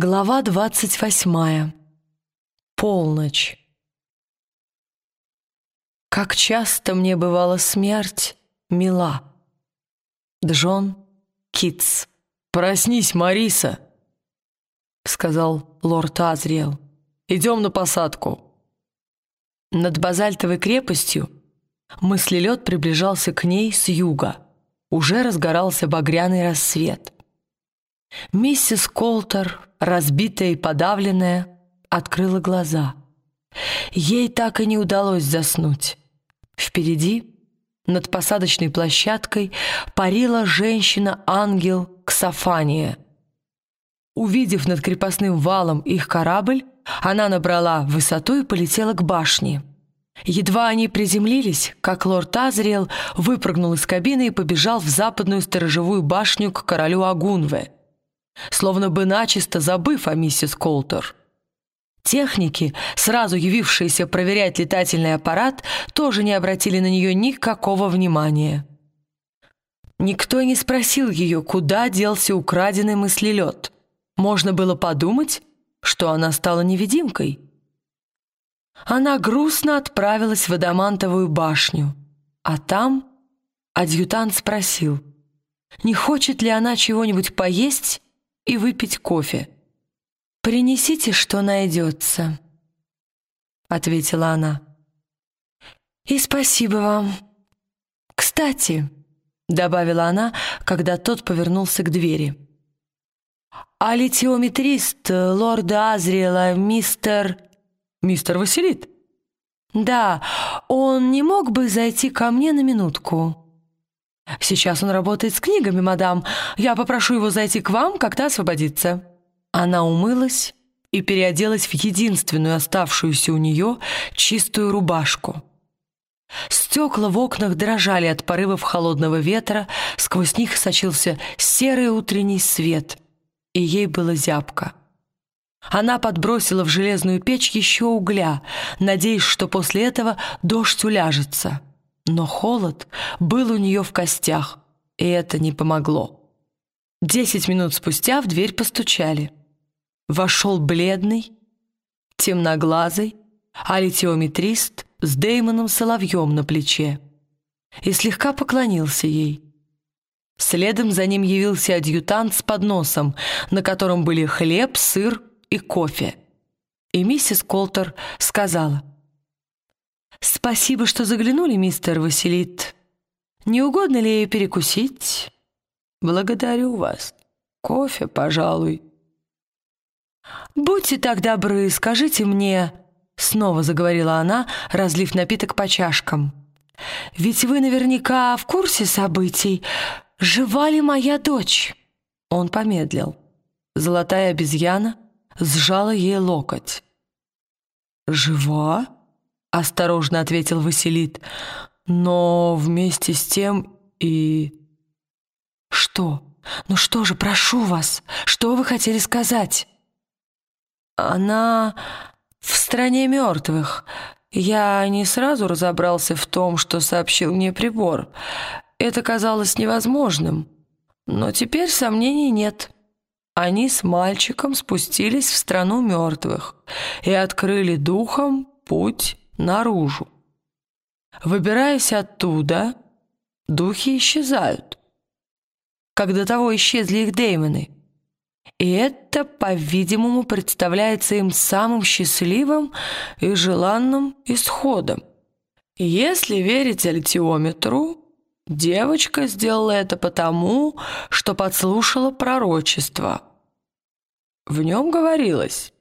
Глава двадцать восьмая. Полночь. Как часто мне бывала смерть мила. Джон Китс. «Проснись, Мариса!» — сказал лорд Азриэл. «Идем на посадку». Над базальтовой крепостью мыслелед приближался к ней с юга. Уже разгорался багряный рассвет. Миссис Колтер разбитая и подавленная, открыла глаза. Ей так и не удалось заснуть. Впереди, над посадочной площадкой, парила женщина-ангел Ксофания. Увидев над крепостным валом их корабль, она набрала высоту и полетела к башне. Едва они приземлились, как лорд Азриэл выпрыгнул из кабины и побежал в западную сторожевую башню к королю Агунве — словно бы начисто забыв о миссис Колтер. Техники, сразу явившиеся проверять летательный аппарат, тоже не обратили на нее никакого внимания. Никто не спросил ее, куда делся украденный мыслелед. Можно было подумать, что она стала невидимкой. Она грустно отправилась в Адамантовую башню, а там адъютант спросил, не хочет ли она чего-нибудь поесть и выпить кофе. «Принесите, что найдется», — ответила она. «И спасибо вам. Кстати», — добавила она, когда тот повернулся к двери, «а литиометрист лорда Азриэла, мистер...» «Мистер Василит?» «Да, он не мог бы зайти ко мне на минутку?» «Сейчас он работает с книгами, мадам. Я попрошу его зайти к вам, когда освободится». Она умылась и переоделась в единственную оставшуюся у нее чистую рубашку. Стекла в окнах дрожали от порывов холодного ветра, сквозь них сочился серый утренний свет, и ей было зябко. Она подбросила в железную печь еще угля, надеясь, что после этого дождь уляжется. Но холод был у нее в костях, и это не помогло. Десять минут спустя в дверь постучали. Вошел бледный, темноглазый, алитиометрист с Деймоном Соловьем на плече и слегка поклонился ей. Следом за ним явился адъютант с подносом, на котором были хлеб, сыр и кофе. И миссис Колтер сказала — «Спасибо, что заглянули, мистер Василит. Не угодно ли перекусить?» «Благодарю вас. Кофе, пожалуй». «Будьте так добры, скажите мне...» Снова заговорила она, разлив напиток по чашкам. «Ведь вы наверняка в курсе событий. Жива ли моя дочь?» Он помедлил. Золотая обезьяна сжала ей локоть. «Жива?» — осторожно ответил Василит. «Но вместе с тем и...» «Что? Ну что же, прошу вас, что вы хотели сказать?» «Она в стране мертвых. Я не сразу разобрался в том, что сообщил мне прибор. Это казалось невозможным. Но теперь сомнений нет». Они с мальчиком спустились в страну мертвых и открыли духом путь наружу. Выбираясь оттуда, духи исчезают, как до того исчезли их деймоны. И это, по-видимому, представляется им самым счастливым и желанным исходом. Если верить альтиометру, девочка сделала это потому, что подслушала пророчество. В нем говорилось,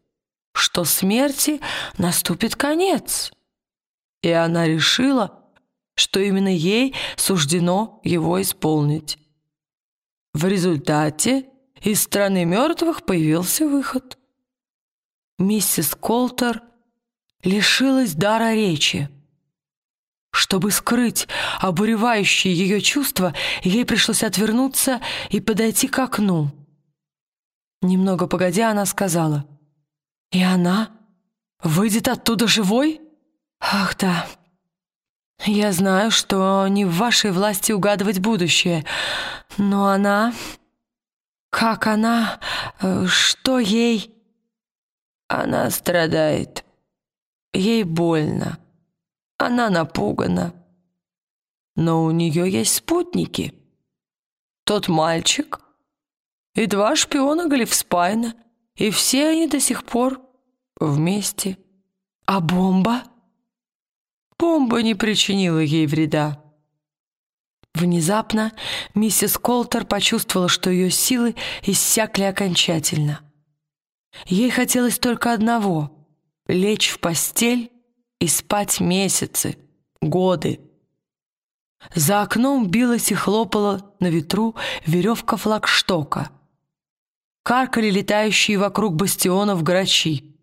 что смерти наступит конец и она решила, что именно ей суждено его исполнить. В результате из страны мертвых появился выход. Миссис Колтер лишилась дара речи. Чтобы скрыть обуревающие ее чувства, ей пришлось отвернуться и подойти к окну. Немного погодя, она сказала, «И она выйдет оттуда живой?» «Ах да, я знаю, что не в вашей власти угадывать будущее, но она Как она? Э, что ей? Она страдает. Ей больно. Она напугана. Но у нее есть спутники. Тот мальчик и два шпиона Глифспайна, и все они до сих пор вместе. А бомба? Бомба не причинила ей вреда. Внезапно миссис Колтер почувствовала, что ее силы иссякли окончательно. Ей хотелось только одного — лечь в постель и спать месяцы, годы. За окном билась и хлопала на ветру веревка флагштока. Каркали летающие вокруг бастионов грачи.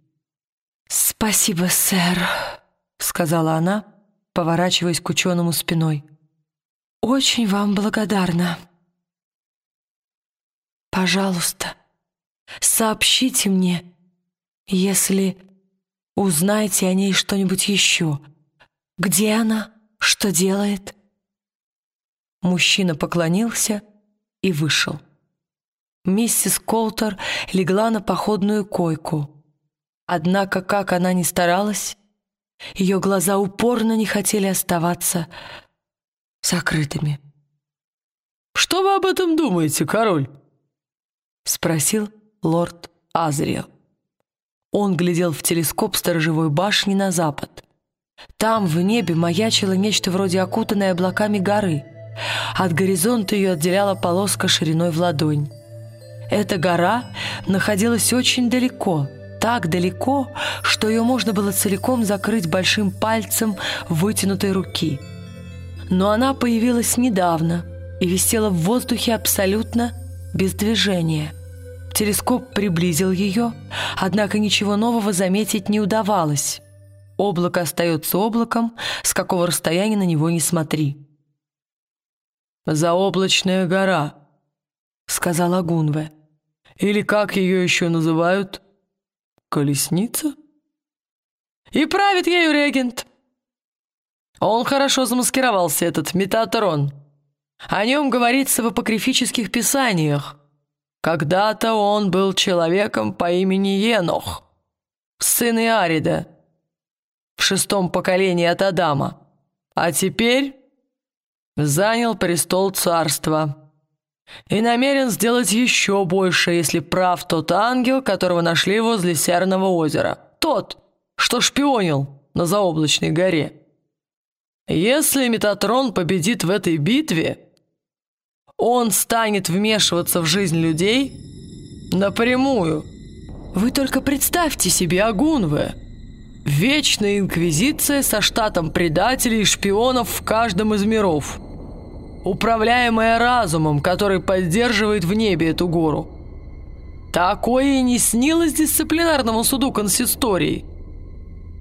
«Спасибо, сэр», — сказала она, поворачиваясь к ученому спиной. «Очень вам благодарна. Пожалуйста, сообщите мне, если узнаете о ней что-нибудь еще. Где она? Что делает?» Мужчина поклонился и вышел. Миссис Колтер легла на походную койку. Однако, как она ни старалась, ее глаза упорно не хотели оставаться закрытыми. «Что вы об этом думаете, король?» — спросил лорд Азриэл. Он глядел в телескоп сторожевой башни на запад. Там в небе маячило нечто вроде окутанной облаками горы. От горизонта ее отделяла полоска шириной в ладонь. Эта гора находилась очень далеко — так далеко, что ее можно было целиком закрыть большим пальцем вытянутой руки. Но она появилась недавно и висела в воздухе абсолютно без движения. Телескоп приблизил ее, однако ничего нового заметить не удавалось. Облако остается облаком, с какого расстояния на него не смотри. «Заоблачная гора», — сказала Гунве. «Или как ее еще называют?» Колесница? И правит ею регент. Он хорошо замаскировался, этот Метатрон. О нем говорится в апокрифических писаниях. Когда-то он был человеком по имени Енох, сын Иарида, в шестом поколении от Адама, а теперь занял престол царства и намерен сделать еще больше, если прав тот ангел, которого нашли возле Серного озера. Тот, что шпионил на заоблачной горе. Если Метатрон победит в этой битве, он станет вмешиваться в жизнь людей напрямую. Вы только представьте себе Агунве. Вечная инквизиция со штатом предателей и шпионов в каждом из миров – управляемая разумом, который поддерживает в небе эту гору. Такое и не снилось дисциплинарному суду консистории.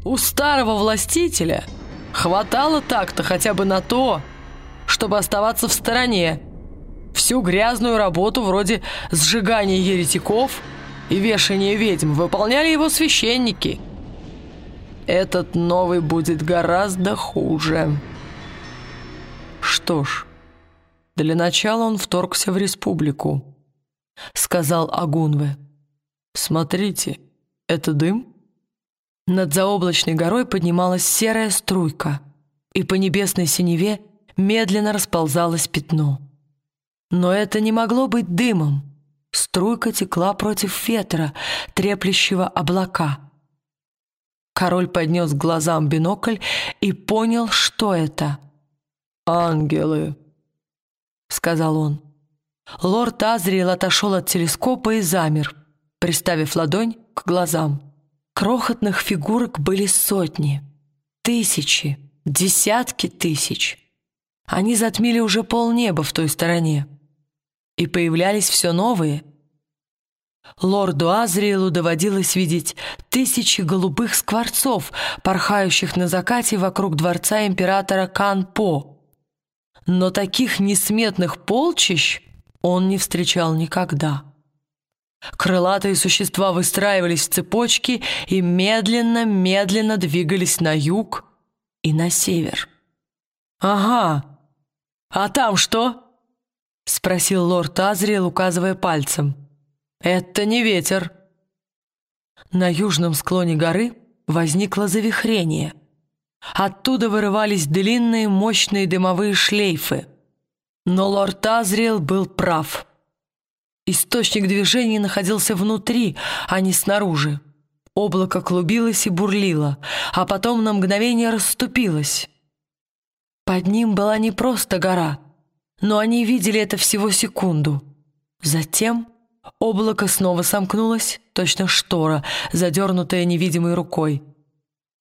У старого властителя хватало так-то хотя бы на то, чтобы оставаться в стороне. Всю грязную работу вроде сжигания еретиков и вешания ведьм выполняли его священники. Этот новый будет гораздо хуже. Что ж... Для начала он вторгся в республику, сказал Агунве. Смотрите, это дым? Над заоблачной горой поднималась серая струйка, и по небесной синеве медленно расползалось пятно. Но это не могло быть дымом. Струйка текла против ветра, треплющего облака. Король поднес к глазам бинокль и понял, что это. «Ангелы», сказал он. Лорд Азриэл отошел от телескопа и замер, приставив ладонь к глазам. Крохотных фигурок были сотни, тысячи, десятки тысяч. Они затмили уже полнеба в той стороне. И появлялись все новые. Лорду Азриэлу доводилось видеть тысячи голубых скворцов, порхающих на закате вокруг дворца императора Кан-По — но таких несметных полчищ он не встречал никогда. Крылатые существа выстраивались в цепочки и медленно-медленно двигались на юг и на север. «Ага, а там что?» — спросил лорд Азриэл, указывая пальцем. «Это не ветер». На южном склоне горы возникло завихрение. Оттуда вырывались длинные мощные дымовые шлейфы. Но лорд Азриэл был прав. Источник движения находился внутри, а не снаружи. Облако клубилось и бурлило, а потом на мгновение расступилось. Под ним была не просто гора, но они видели это всего секунду. Затем облако снова сомкнулось, точно штора, задернутая невидимой рукой.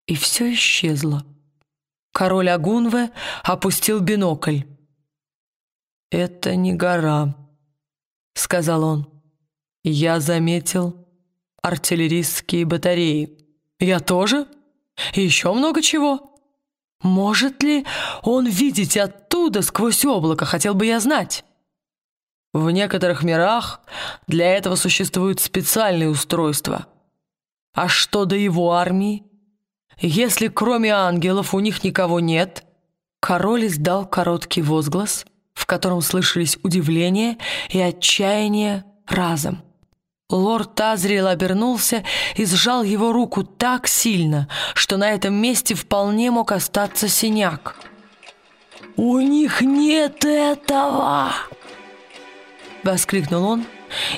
И все исчезло. Король Агунве опустил бинокль. «Это не гора», — сказал он. «Я заметил артиллерийские батареи. Я тоже? Еще много чего. Может ли он видеть оттуда сквозь облако, хотел бы я знать. В некоторых мирах для этого существуют специальные устройства. А что до его армии? Если кроме ангелов у них никого нет, король издал короткий возглас, в котором слышались удивление и отчаяние разом. Лорд Тазриэл обернулся и сжал его руку так сильно, что на этом месте вполне мог остаться синяк. «У них нет этого!» Воскликнул он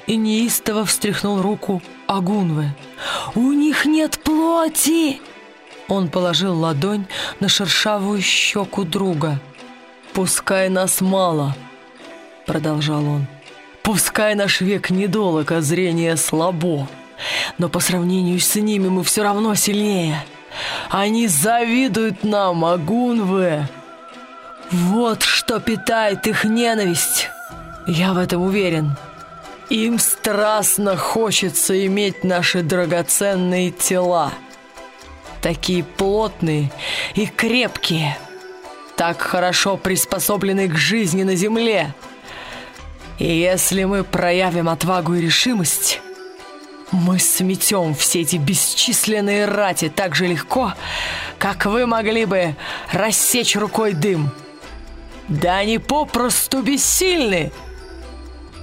и неистово встряхнул руку Агунвы. «У них нет плоти!» Он положил ладонь на шершавую щеку друга. «Пускай нас мало!» Продолжал он. Пускай наш век недолог, а зрение слабо, но по сравнению с ними мы все равно сильнее. Они завидуют нам, Агунве. Вот что питает их ненависть. Я в этом уверен. Им страстно хочется иметь наши драгоценные тела. Такие плотные и крепкие. Так хорошо приспособлены к жизни на земле. И если мы проявим отвагу и решимость, мы сметем все эти бесчисленные рати так же легко, как вы могли бы рассечь рукой дым. Да они попросту бессильны.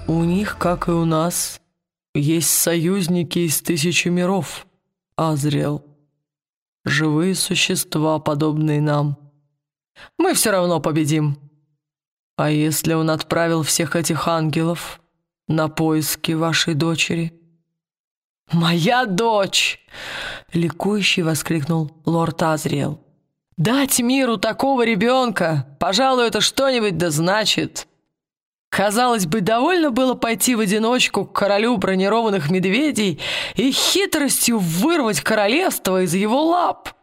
У них, как и у нас, есть союзники из тысячи миров, Азриэл. Живые существа, подобные нам. Мы все равно победим. А если он отправил всех этих ангелов на поиски вашей дочери? «Моя дочь!» — ликующий воскликнул лорд Азриэл. «Дать миру такого ребенка, пожалуй, это что-нибудь да значит». Казалось бы, довольно было пойти в одиночку к королю бронированных медведей и хитростью вырвать королевство из его лап.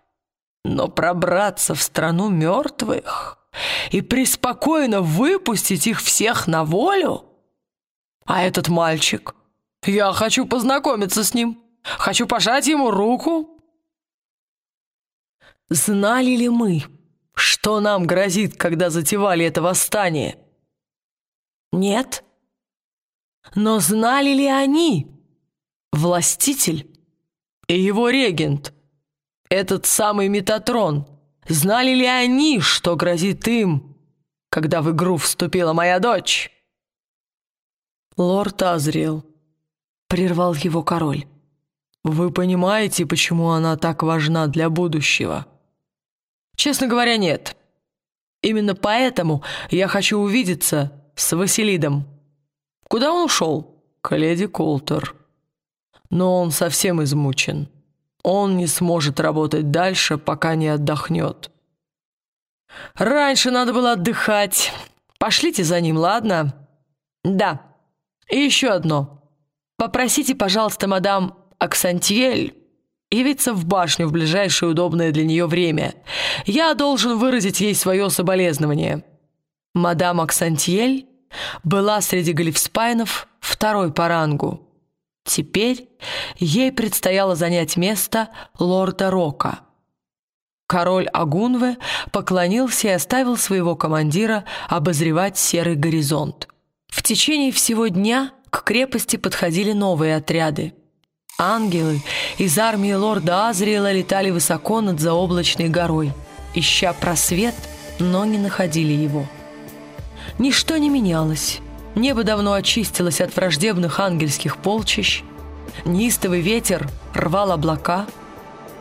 Но пробраться в страну мертвых и преспокойно выпустить их всех на волю? А этот мальчик? Я хочу познакомиться с ним. Хочу пожать ему руку. Знали ли мы, что нам грозит, когда затевали это восстание? Нет. Но знали ли они, властитель и его регент, этот самый Метатрон, Знали ли они, что грозит им, когда в игру вступила моя дочь?» «Лорд Азриэл», — прервал его король, — «вы понимаете, почему она так важна для будущего?» «Честно говоря, нет. Именно поэтому я хочу увидеться с Василидом. Куда он ушел?» «К леди Колтер. Но он совсем измучен». Он не сможет работать дальше, пока не отдохнет. Раньше надо было отдыхать. Пошлите за ним, ладно? Да. И еще одно. Попросите, пожалуйста, мадам Аксантьель явиться в башню в ближайшее удобное для нее время. Я должен выразить ей свое соболезнование. Мадам Аксантьель была среди галифспайнов второй по рангу. Теперь ей предстояло занять место лорда Рока. Король Агунве поклонился и оставил своего командира обозревать серый горизонт. В течение всего дня к крепости подходили новые отряды. Ангелы из армии лорда Азриэла летали высоко над заоблачной горой, ища просвет, но не находили его. Ничто не менялось. Небо давно очистилось от враждебных ангельских полчищ, неистовый ветер рвал облака,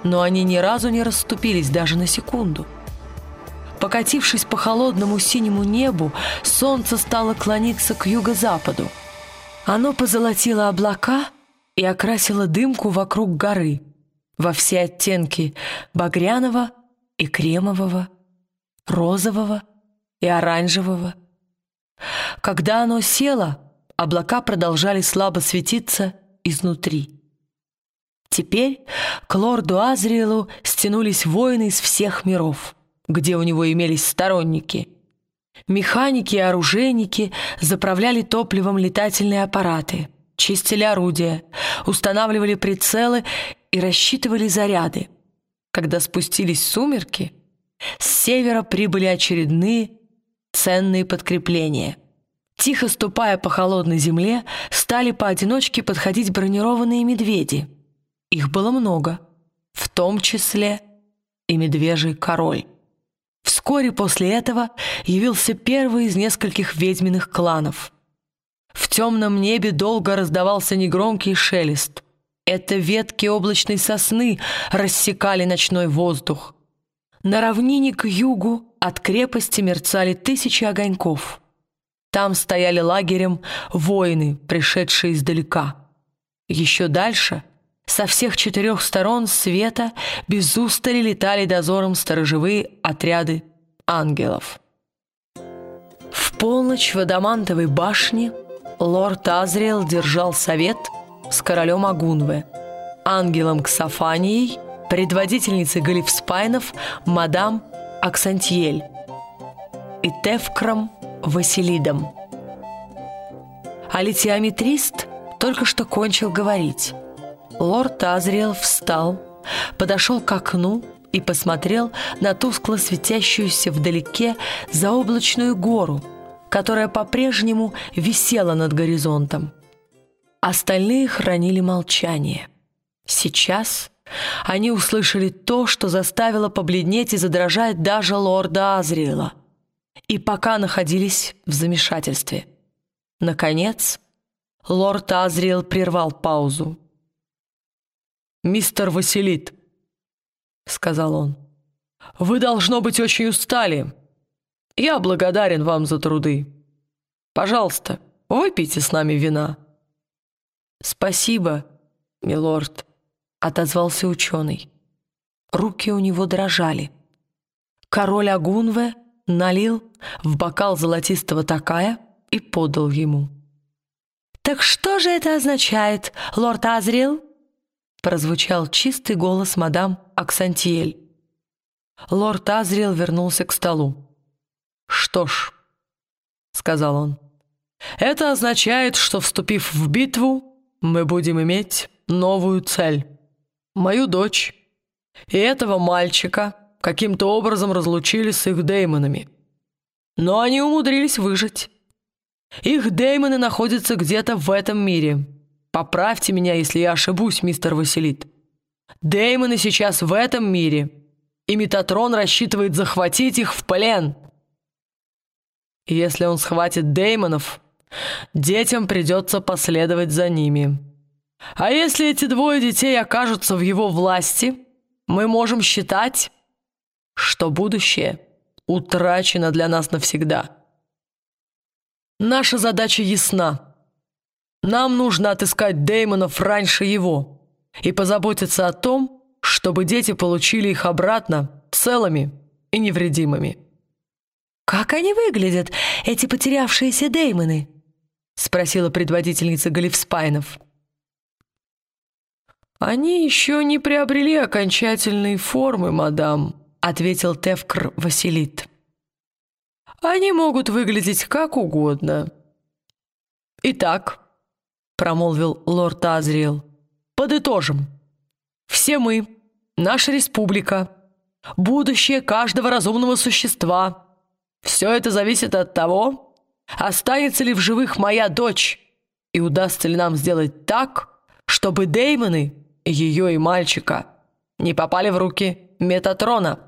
но они ни разу не расступились даже на секунду. Покатившись по холодному синему небу, солнце стало клониться к юго-западу. Оно позолотило облака и окрасило дымку вокруг горы во все оттенки багряного и кремового, розового и оранжевого. Когда оно село, облака продолжали слабо светиться изнутри. Теперь к лорду Азриэлу стянулись воины из всех миров, где у него имелись сторонники. Механики и оружейники заправляли топливом летательные аппараты, чистили орудия, устанавливали прицелы и рассчитывали заряды. Когда спустились сумерки, с севера прибыли очередные ценные подкрепления. Тихо ступая по холодной земле, стали поодиночке подходить бронированные медведи. Их было много, в том числе и медвежий король. Вскоре после этого явился первый из нескольких ведьминых кланов. В темном небе долго раздавался негромкий шелест. Это ветки облачной сосны рассекали ночной воздух. На равнине к югу от крепости мерцали тысячи огоньков. Там стояли лагерем воины, пришедшие издалека. Еще дальше, со всех четырех сторон света, без устали летали дозором сторожевые отряды ангелов. В полночь в Адамантовой башне лорд Азриэл держал совет с королем Агунве, ангелом Ксофанией, предводительницей Галифспайнов, мадам Аксантьель и Тевкром Василидом. А литиометрист только что кончил говорить. Лорд Азриэл встал, подошел к окну и посмотрел на тускло светящуюся вдалеке заоблачную гору, которая по-прежнему висела над горизонтом. Остальные хранили молчание. Сейчас они услышали то, что заставило побледнеть и задрожать даже лорда Азриэла. И пока находились в замешательстве. Наконец, лорд Азриэл прервал паузу. «Мистер Василит», — сказал он, — «вы, должно быть, очень устали. Я благодарен вам за труды. Пожалуйста, выпейте с нами вина». «Спасибо, милорд», — отозвался ученый. Руки у него дрожали. Король Агунве налил в бокал золотистого такая и подал ему. «Так что же это означает, лорд Азриэл?» прозвучал чистый голос мадам Аксантиэль. Лорд Азриэл вернулся к столу. «Что ж», — сказал он, — «это означает, что, вступив в битву, мы будем иметь новую цель» мою дочь и этого мальчика каким-то образом разлучили с их деймонами. Но они умудрились выжить. Их деймоны находятся где-то в этом мире. Поправьте меня, если я ошибусь, мистер Василит. Деймоны сейчас в этом мире, и Метатрон рассчитывает захватить их в плен. Если он схватит деймонов, детям придется последовать за ними. А если эти двое детей окажутся в его власти, мы можем считать, что будущее утрачено для нас навсегда. Наша задача ясна. Нам нужно отыскать Деймонов раньше его и позаботиться о том, чтобы дети получили их обратно целыми и невредимыми. «Как они выглядят, эти потерявшиеся Деймоны?» — спросила предводительница Галифспайнов. «Они еще не приобрели окончательной формы, мадам», — ответил Тевкр Василит. «Они могут выглядеть как угодно». «Итак», — промолвил лорд Азриэл, — «подытожим. Все мы, наша республика, будущее каждого разумного существа. Все это зависит от того, останется ли в живых моя дочь, и удастся ли нам сделать так, чтобы Деймоны ее и мальчика не попали в руки Метатрона.